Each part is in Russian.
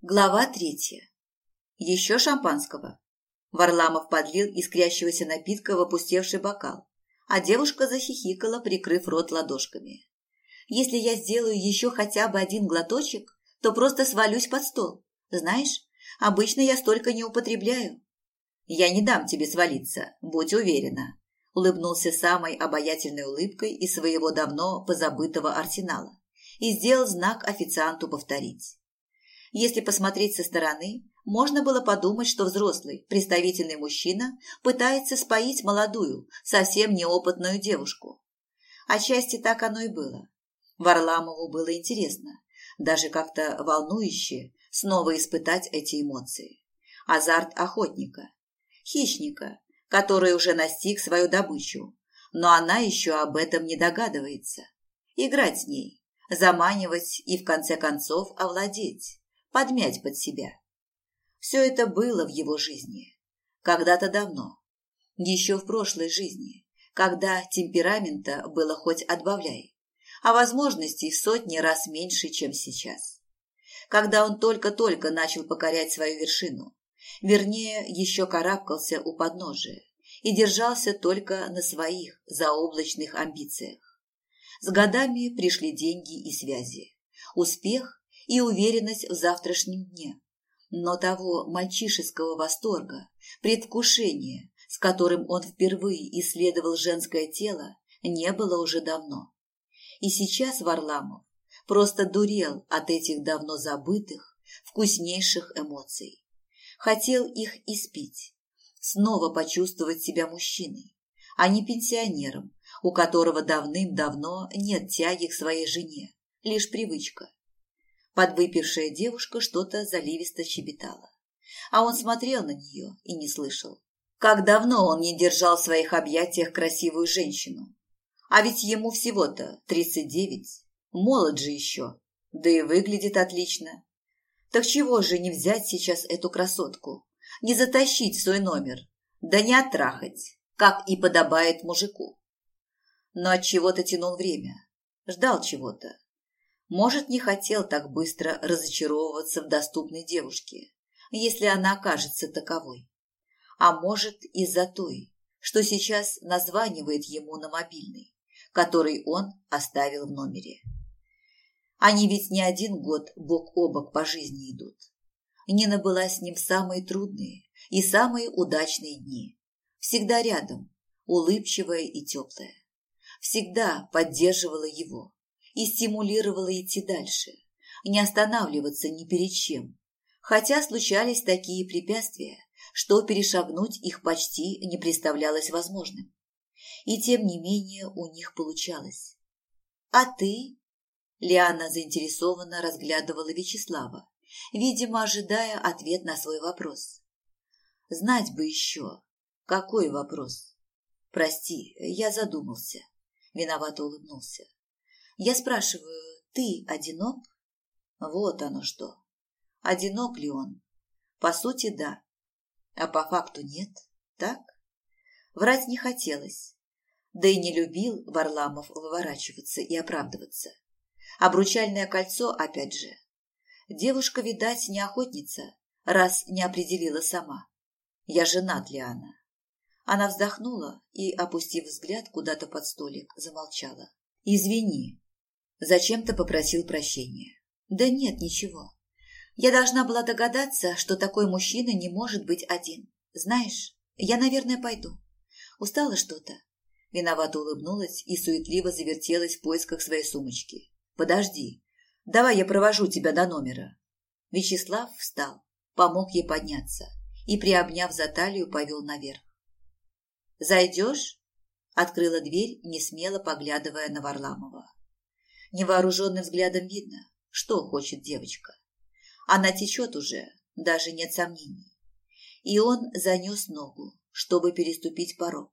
Глава третья. Еще шампанского. Варламов подлил искрящегося напитка в опустевший бокал, а девушка захихикала, прикрыв рот ладошками. «Если я сделаю еще хотя бы один глоточек, то просто свалюсь под стол. Знаешь, обычно я столько не употребляю». «Я не дам тебе свалиться, будь уверена», – улыбнулся самой обаятельной улыбкой из своего давно позабытого арсенала и сделал знак официанту повторить. Если посмотреть со стороны, можно было подумать, что взрослый, представительный мужчина пытается споить молодую, совсем неопытную девушку. Отчасти так оно и было. Варламову было интересно, даже как-то волнующе, снова испытать эти эмоции. Азарт охотника, хищника, который уже настиг свою добычу, но она еще об этом не догадывается. Играть с ней, заманивать и в конце концов овладеть подмять под себя. Все это было в его жизни. Когда-то давно. Еще в прошлой жизни, когда темперамента было хоть отбавляй, а возможностей в сотни раз меньше, чем сейчас. Когда он только-только начал покорять свою вершину, вернее, еще карабкался у подножия и держался только на своих заоблачных амбициях. С годами пришли деньги и связи, успех и уверенность в завтрашнем дне. Но того мальчишеского восторга, предвкушения, с которым он впервые исследовал женское тело, не было уже давно. И сейчас Варламов просто дурел от этих давно забытых, вкуснейших эмоций. Хотел их испить, снова почувствовать себя мужчиной, а не пенсионером, у которого давным-давно нет тяги к своей жене, лишь привычка. Подвыпившая девушка что-то заливисто щебетала. А он смотрел на нее и не слышал. Как давно он не держал в своих объятиях красивую женщину. А ведь ему всего-то тридцать девять. Молод же еще. Да и выглядит отлично. Так чего же не взять сейчас эту красотку? Не затащить свой номер? Да не оттрахать, как и подобает мужику. Но от чего-то тянул время. Ждал чего-то. Может, не хотел так быстро разочаровываться в доступной девушке, если она окажется таковой. А может, из-за той, что сейчас названивает ему на мобильный, который он оставил в номере. Они ведь не один год бок о бок по жизни идут. Нина была с ним в самые трудные и самые удачные дни. Всегда рядом, улыбчивая и теплая. Всегда поддерживала его, и стимулировала идти дальше, не останавливаться ни перед чем. Хотя случались такие препятствия, что перешагнуть их почти не представлялось возможным. И тем не менее у них получалось. «А ты?» Лиана заинтересованно разглядывала Вячеслава, видимо, ожидая ответ на свой вопрос. «Знать бы еще, какой вопрос?» «Прости, я задумался», — виновато улыбнулся. Я спрашиваю, ты одинок? Вот оно что. Одинок ли он? По сути, да. А по факту нет, так? Врать не хотелось. Да и не любил Варламов выворачиваться и оправдываться. Обручальное кольцо, опять же. Девушка, видать, не охотница, раз не определила сама. Я женат, Лиана. Она вздохнула и, опустив взгляд куда-то под столик, замолчала. «Извини, Зачем-то попросил прощения. Да нет, ничего. Я должна была догадаться, что такой мужчина не может быть один. Знаешь, я, наверное, пойду. Устала что-то. Виновато улыбнулась и суетливо завертелась в поисках своей сумочки. Подожди. Давай я провожу тебя до номера. Вячеслав встал, помог ей подняться и, приобняв за талию, повел наверх. «Зайдешь?» – открыла дверь, не смело поглядывая на Варламова. Невооруженным взглядом видно, что хочет девочка. Она течет уже, даже нет сомнений. И он занес ногу, чтобы переступить порог.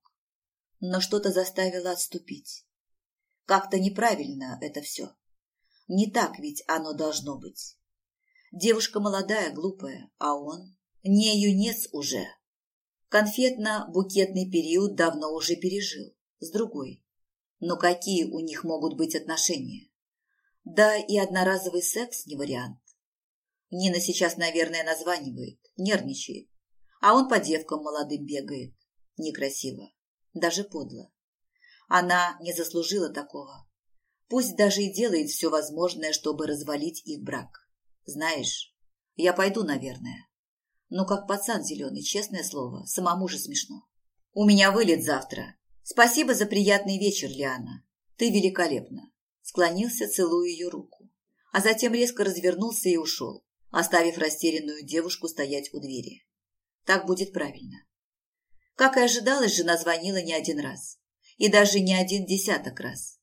Но что-то заставило отступить. Как-то неправильно это все. Не так ведь оно должно быть. Девушка молодая, глупая, а он не юнец уже. Конфетно-букетный период давно уже пережил, с другой. Но какие у них могут быть отношения? Да и одноразовый секс не вариант. Нина сейчас, наверное, названивает, нервничает. А он по девкам молодым бегает. Некрасиво. Даже подло. Она не заслужила такого. Пусть даже и делает все возможное, чтобы развалить их брак. Знаешь, я пойду, наверное. Ну, как пацан зеленый, честное слово, самому же смешно. У меня вылет завтра. Спасибо за приятный вечер, Лиана. Ты великолепна. Склонился, целуя ее руку. А затем резко развернулся и ушел, оставив растерянную девушку стоять у двери. Так будет правильно. Как и ожидалось, жена звонила не один раз. И даже не один десяток раз.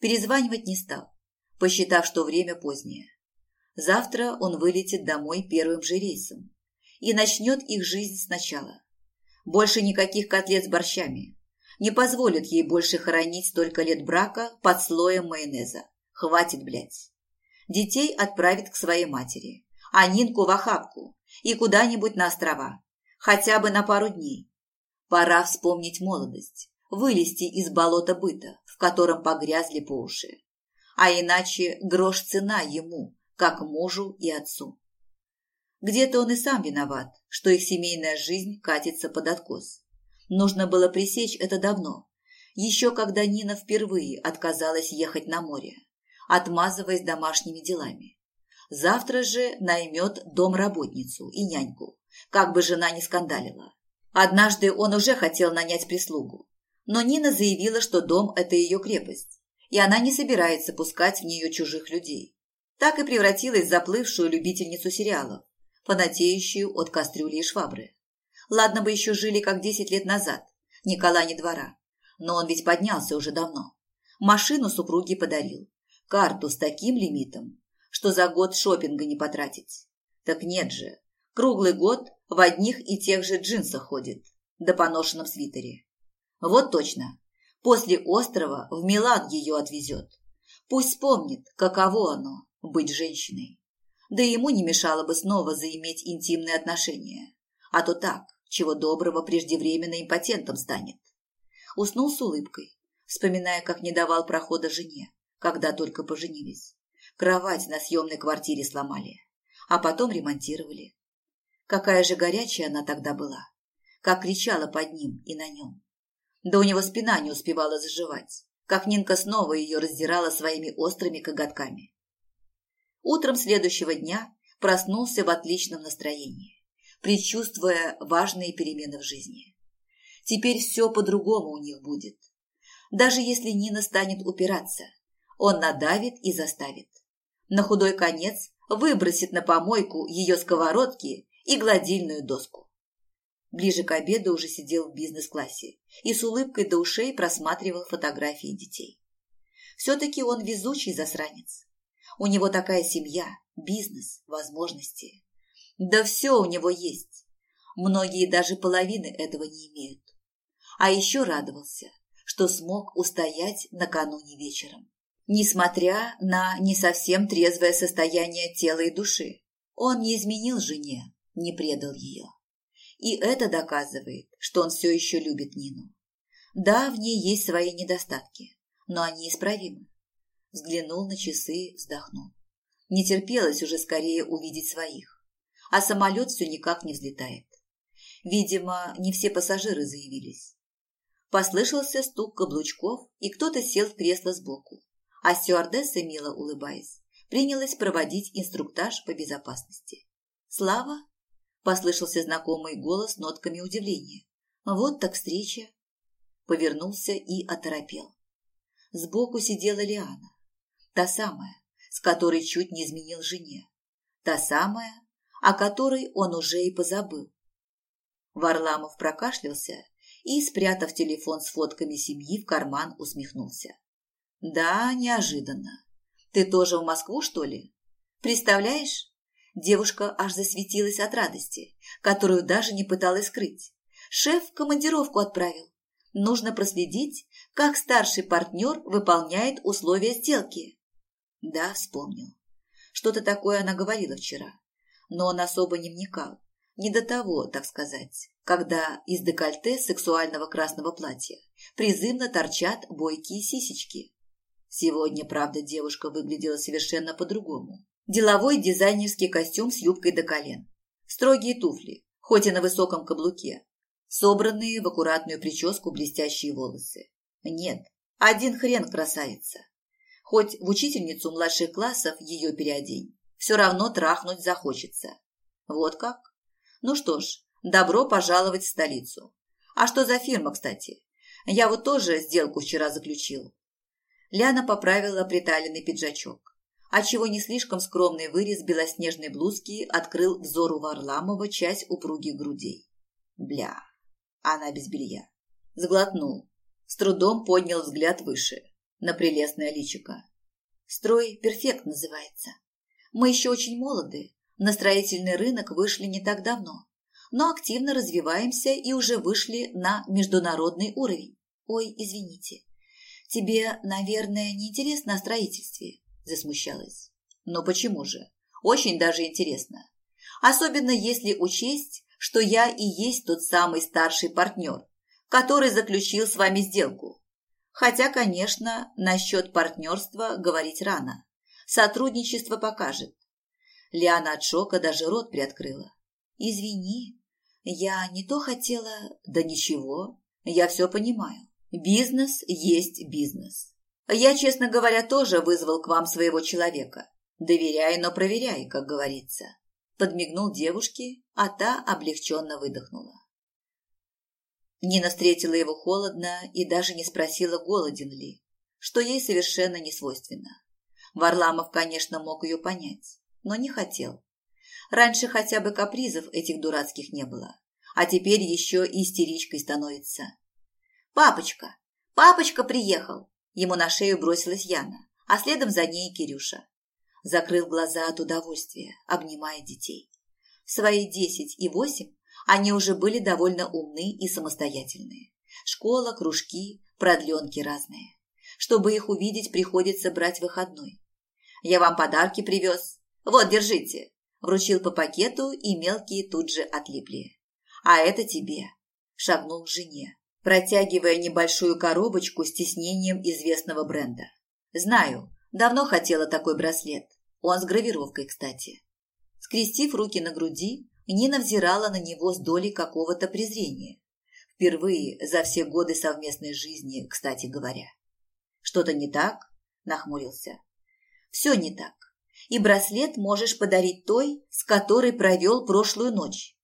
Перезванивать не стал, посчитав, что время позднее. Завтра он вылетит домой первым же рейсом и начнет их жизнь сначала. Больше никаких котлет с борщами. Не позволит ей больше хоронить столько лет брака под слоем майонеза. Хватит, блядь. Детей отправит к своей матери, а Нинку в охапку и куда-нибудь на острова. Хотя бы на пару дней. Пора вспомнить молодость, вылезти из болота быта, в котором погрязли по уши. А иначе грош цена ему, как мужу и отцу. Где-то он и сам виноват, что их семейная жизнь катится под откос. Нужно было пресечь это давно, еще когда Нина впервые отказалась ехать на море, отмазываясь домашними делами. Завтра же наймет домработницу и няньку, как бы жена не скандалила. Однажды он уже хотел нанять прислугу, но Нина заявила, что дом – это ее крепость, и она не собирается пускать в нее чужих людей. Так и превратилась в заплывшую любительницу сериалов, фанатеющую от кастрюли и швабры. Ладно бы еще жили, как десять лет назад, ни кола, ни двора. Но он ведь поднялся уже давно. Машину супруге подарил, карту с таким лимитом, что за год шопинга не потратить. Так нет же, круглый год в одних и тех же джинсах ходит, да поношенном свитере. Вот точно, после острова в Милан ее отвезет. Пусть вспомнит, каково оно – быть женщиной да ему не мешало бы снова заиметь интимные отношения. А то так, чего доброго, преждевременно импотентом станет. Уснул с улыбкой, вспоминая, как не давал прохода жене, когда только поженились. Кровать на съемной квартире сломали, а потом ремонтировали. Какая же горячая она тогда была, как кричала под ним и на нем. Да у него спина не успевала заживать, как Нинка снова ее раздирала своими острыми коготками. Утром следующего дня проснулся в отличном настроении, предчувствуя важные перемены в жизни. Теперь все по-другому у них будет. Даже если Нина станет упираться, он надавит и заставит. На худой конец выбросит на помойку ее сковородки и гладильную доску. Ближе к обеду уже сидел в бизнес-классе и с улыбкой до ушей просматривал фотографии детей. Все-таки он везучий засранец. У него такая семья, бизнес, возможности. Да все у него есть. Многие даже половины этого не имеют. А еще радовался, что смог устоять накануне вечером. Несмотря на не совсем трезвое состояние тела и души, он не изменил жене, не предал ее. И это доказывает, что он все еще любит Нину. Да, в ней есть свои недостатки, но они исправимы. Взглянул на часы, вздохнул. Не терпелось уже скорее увидеть своих. А самолет все никак не взлетает. Видимо, не все пассажиры заявились. Послышался стук каблучков, и кто-то сел в кресло сбоку. А стюардесса, мило улыбаясь, принялась проводить инструктаж по безопасности. «Слава?» – послышался знакомый голос нотками удивления. «Вот так встреча!» Повернулся и оторопел. Сбоку сидела Лиана. Та самая, с которой чуть не изменил жене. Та самая, о которой он уже и позабыл. Варламов прокашлялся и, спрятав телефон с фотками семьи в карман, усмехнулся. «Да, неожиданно. Ты тоже в Москву, что ли? Представляешь?» Девушка аж засветилась от радости, которую даже не пыталась скрыть. Шеф командировку отправил. Нужно проследить, как старший партнер выполняет условия сделки. Да, вспомнил. Что-то такое она говорила вчера, но он особо не вникал. Не до того, так сказать, когда из декольте сексуального красного платья призывно торчат бойкие сисечки. Сегодня, правда, девушка выглядела совершенно по-другому. Деловой дизайнерский костюм с юбкой до колен. Строгие туфли, хоть и на высоком каблуке. Собранные в аккуратную прическу блестящие волосы. Нет, один хрен красавица. Хоть в учительницу младших классов ее переодень, все равно трахнуть захочется. Вот как? Ну что ж, добро пожаловать в столицу. А что за фирма, кстати? Я вот тоже сделку вчера заключил. Ляна поправила приталенный пиджачок отчего не слишком скромный вырез белоснежной блузки открыл взору Варламова часть упругих грудей. Бля, она без белья. Сглотнул, с трудом поднял взгляд выше, на прелестное личико. Строй перфект называется. Мы еще очень молоды, на строительный рынок вышли не так давно, но активно развиваемся и уже вышли на международный уровень. Ой, извините. Тебе, наверное, не интересно о строительстве, засмущалась. Но почему же? Очень даже интересно. Особенно если учесть, что я и есть тот самый старший партнер, который заключил с вами сделку. Хотя, конечно, насчет партнерства говорить рано. Сотрудничество покажет. Лиана от шока даже рот приоткрыла. «Извини, я не то хотела...» «Да ничего, я все понимаю. Бизнес есть бизнес. Я, честно говоря, тоже вызвал к вам своего человека. Доверяй, но проверяй, как говорится. Подмигнул девушке, а та облегченно выдохнула. Нина встретила его холодно и даже не спросила, голоден ли, что ей совершенно не свойственно. Варламов, конечно, мог ее понять, но не хотел. Раньше хотя бы капризов этих дурацких не было, а теперь еще истеричкой становится. «Папочка! Папочка приехал!» Ему на шею бросилась Яна, а следом за ней Кирюша. Закрыл глаза от удовольствия, обнимая детей. В свои десять и восемь они уже были довольно умны и самостоятельные. Школа, кружки, продленки разные. Чтобы их увидеть, приходится брать выходной. «Я вам подарки привез. Вот, держите!» Вручил по пакету, и мелкие тут же отлипли. «А это тебе!» Шагнул к жене, протягивая небольшую коробочку с тиснением известного бренда. «Знаю, давно хотела такой браслет. Он с гравировкой, кстати». Скрестив руки на груди, Нина взирала на него с долей какого-то презрения. Впервые за все годы совместной жизни, кстати говоря. «Что-то не так?» – нахмурился. «Все не так. И браслет можешь подарить той, с которой провел прошлую ночь.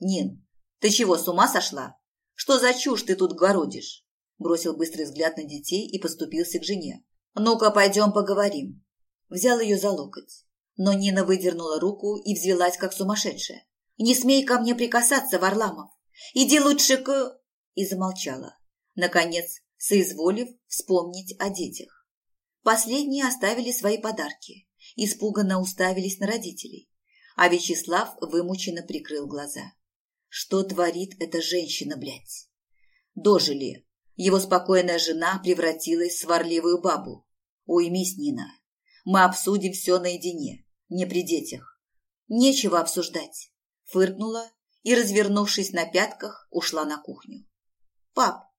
Нин, ты чего, с ума сошла?» Что за чушь ты тут городишь?» Бросил быстрый взгляд на детей и поступился к жене. «Ну-ка, пойдем поговорим». Взял ее за локоть. Но Нина выдернула руку и взвелась, как сумасшедшая. «Не смей ко мне прикасаться, Варламов! Иди лучше к...» И замолчала, наконец, соизволив вспомнить о детях. Последние оставили свои подарки, испуганно уставились на родителей, а Вячеслав вымученно прикрыл глаза. Что творит эта женщина, блядь? Дожили. Его спокойная жена превратилась в сварливую бабу. Уймись, Нина. Мы обсудим все наедине, не при детях. Нечего обсуждать. Фыркнула и, развернувшись на пятках, ушла на кухню. «Пап,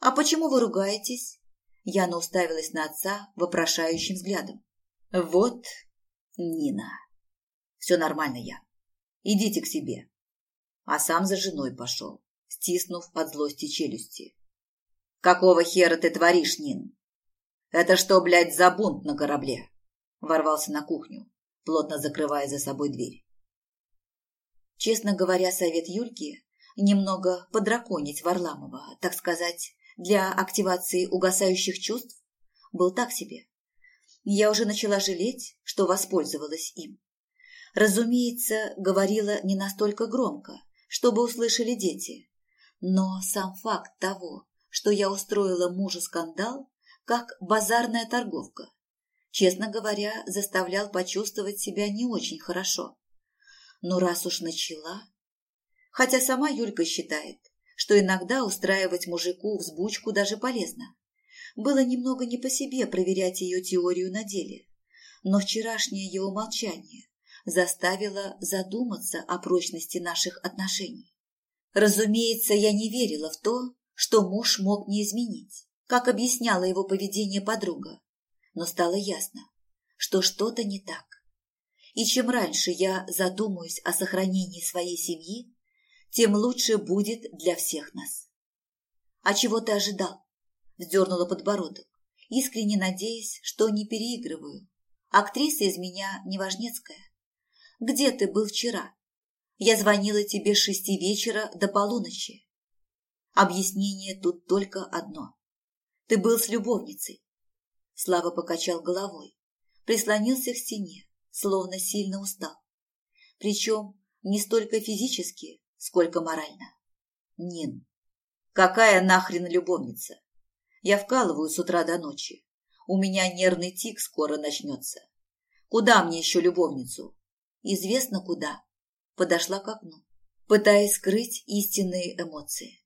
а почему вы ругаетесь?» Яна уставилась на отца вопрошающим взглядом. «Вот, Нина. Все нормально, я. Идите к себе а сам за женой пошел, стиснув от злости челюсти. «Какого хера ты творишь, Нин? Это что, блядь, за бунт на корабле?» Ворвался на кухню, плотно закрывая за собой дверь. Честно говоря, совет Юльки немного подраконить Варламова, так сказать, для активации угасающих чувств, был так себе. Я уже начала жалеть, что воспользовалась им. Разумеется, говорила не настолько громко, чтобы услышали дети. Но сам факт того, что я устроила мужу скандал, как базарная торговка, честно говоря, заставлял почувствовать себя не очень хорошо. Но раз уж начала... Хотя сама Юлька считает, что иногда устраивать мужику взбучку даже полезно. Было немного не по себе проверять ее теорию на деле. Но вчерашнее его молчание заставила задуматься о прочности наших отношений. Разумеется, я не верила в то, что муж мог не изменить, как объясняла его поведение подруга, но стало ясно, что что-то не так. И чем раньше я задумаюсь о сохранении своей семьи, тем лучше будет для всех нас. А чего ты ожидал? Вздернула подбородок, искренне надеясь, что не переигрываю. Актриса из меня неважнецкая. Где ты был вчера? Я звонила тебе с шести вечера до полуночи. Объяснение тут только одно. Ты был с любовницей. Слава покачал головой, прислонился к стене, словно сильно устал. Причем не столько физически, сколько морально. Нин, какая нахрен любовница? Я вкалываю с утра до ночи. У меня нервный тик скоро начнется. Куда мне еще любовницу? Известно куда. Подошла к окну, пытаясь скрыть истинные эмоции.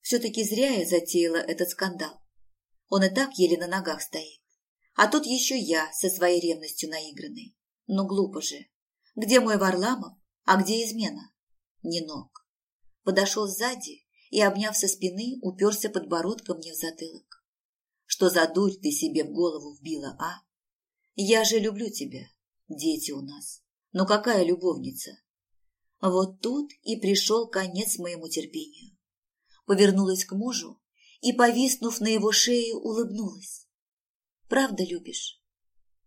Все-таки зря я затеяла этот скандал. Он и так еле на ногах стоит. А тут еще я со своей ревностью наигранной. Ну, глупо же. Где мой Варламов, а где измена? Не ног. Подошел сзади и, обняв со спины, уперся подбородком мне в затылок. Что за дурь ты себе в голову вбила, а? Я же люблю тебя. Дети у нас. Но какая любовница? Вот тут и пришел конец моему терпению. Повернулась к мужу и, повиснув на его шее, улыбнулась. Правда любишь?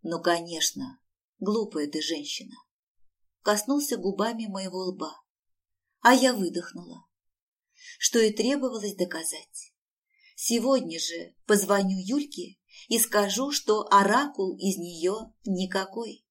Ну, конечно, глупая ты женщина. Коснулся губами моего лба, а я выдохнула, что и требовалось доказать. Сегодня же позвоню Юльке и скажу, что оракул из нее никакой.